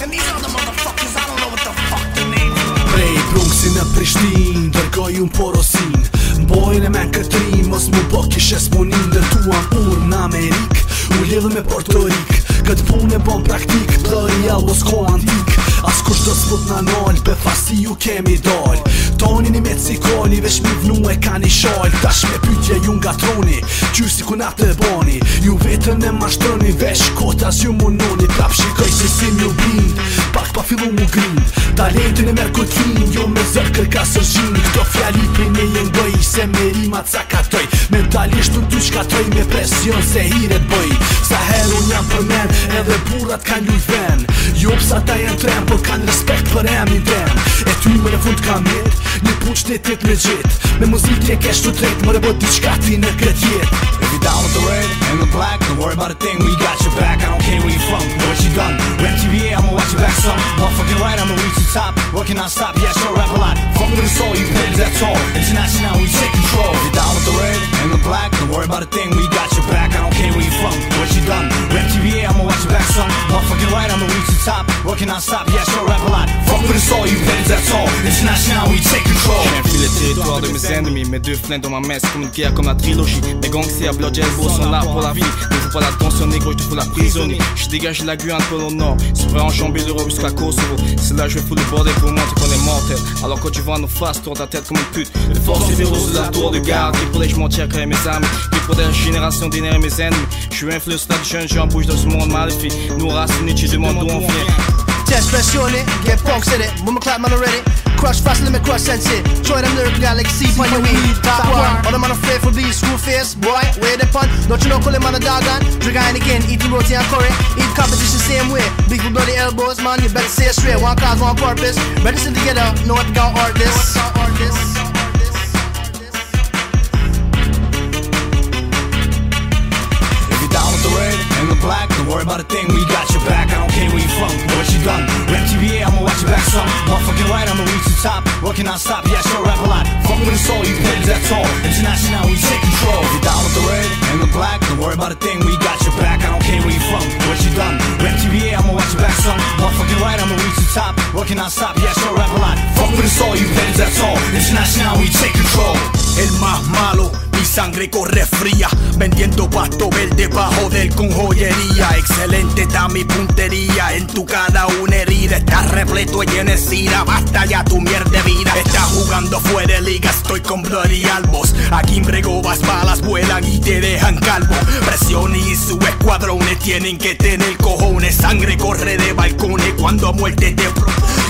And these other motherfuckers, I don't know what the fuck they mean Prej Bronxi në Prishtin, dërgoj unë porosin Bojnë e me kërtrim, mos mu bo po kishe s'punin Dërtuam unë në Amerikë, u lidhë me Porto Rikë Këtë punë e bon praktikë, të rialë o s'ko antikë Facebook na nol Be fasti ju kemi dol Toni i me cikoli, Vesh mi vnu e ka një shol Tash me pytje ju nga troni si ku na të boni Ju vetën e ma Vesh kota zju ju munoni Prap shikoj si si mi u blind Pak pa fillu mu grind Talentin letin e merku t'vin Jo me zër kërka së Këto fjali për me jen bëj Se me rima ca katoj Mentalisht në ty qkatoj Me presion se hiret bëj herë unë jam për men Edhe burat kanë ljus ven Jo psa ta jenë tren Por kanë respekt për em i den E ty më në fund ka mit Një punë qëtetit me gjit Me muzik e kesh të tret Më rebo t'i qka ti në kët If you down with the red and the black Don't worry about a thing We got your back I don't care where you from Know you done Rap TV, I'ma watch your back some Well fucking right, I'ma reach the top What can I stop? Yeah, sure rap a lot Fuck the soul, you pigs, that's all International, we take control If you down with the red and the black Don't worry about a thing Je to top. What can territoire de mes ennemis, mes deux flingues dans ma main, comme une guerre, comme la trilogie. Mes gangs c'est à Blood Elbow sont là pour la vie. Ne faut pas la tension, négro, je te fous la prisonnière Je dégage la peu dans le nord. C'est vrai, enjamber l'Europe jusqu'à Kosovo. C'est là, je vais foutre le bordel pour montrer qu'on est mortel. Alors quand tu vois nos faces, tourne ta tête comme une pute. Les forces est de la tour de garde. Qui m'en mon quand même mes amis pour des générations d'énergie mes ennemis. Je suis un flux de jeune, j'embouche dans ce monde maléfique. Nous racines, tu demandes d'où on vient. Just press surely, get punk, in it. Woman clap, man already. Crush fast, let me crush sense it. Join them lyrical galaxy, like, when you weed, top one. All the man afraid for these school face, boy, where the pun. Don't you know, call him on a dog on. Drink on again, the roti and curry. Eat competition same way. beef with bloody elbows, man, you better stay straight. One cause, one purpose. ready to together, know what to go art this. got your back, I don't care where you from what you done Rap TBA, I'ma watch your back son Motherfucking right, I'ma reach the top What can I stop? Yeah, sure, rap a lot Fuck with the soul, you play that's all International, we take control you down with the red and the black Don't worry about a thing, we got your back I don't care where you from what you done Rap TV, I'ma watch your back son Motherfucking right, I'ma reach the top What can I stop? Yeah, sure, rap a lot Fuck with the soul, you play that's all International, we take control El más malo sangre corre fría. Vendiendo pasto verde bajo del con joyería. Excelente está mi puntería. En tu cada una herida. Estás repleto y llenecida. Basta ya tu mierda vida. Estás jugando fuera de liga. Estoy con Bloody Albos. Aquí en Bregobas balas vuelan y te dejan calvo tienen que tener cojones. Sangre corre de balcones cuando a muerte te pro.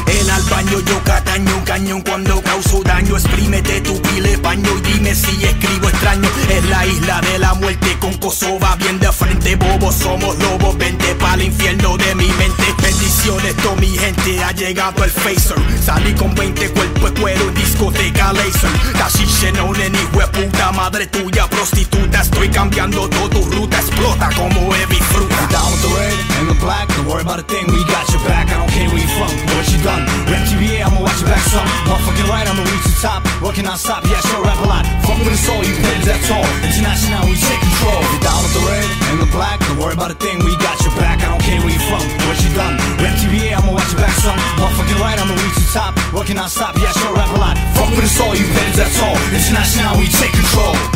En al baño yo cataño, un cañón cuando causo daño. Exprímete tu pile baño y dime si escribo extraño. Es la isla de la muerte con Kosova bien de frente. Bobos somos lobos, vente pa'l infierno de mi mente. Bendiciones, to mi gente, ha llegado el phaser. Salí con 20 cuerpos de cuero, discoteca laser. Tashiche no ni puta madre tuya, prostituta. Estoy cambiando todo. tu ruta, explota como es. every fruit. I'm down with the red and the black. Don't worry about a thing, we got your back. I don't care where you from, what you done. Rap TBA, I'ma watch your back some. Motherfucking right, I'ma reach the top. Working on stop, yeah, sure, rap a lot. Fuck with the soul, you pins that tall. International, we take control. You're down with the red and the black. Don't worry about a thing, we got your back. I don't care where you from, what you done. Rap TBA, I'ma watch your back some. Motherfucking right, I'ma reach the top. Working on stop, yeah, sure, rap a lot. Fuck with the soul, you pins that tall. International, we take control.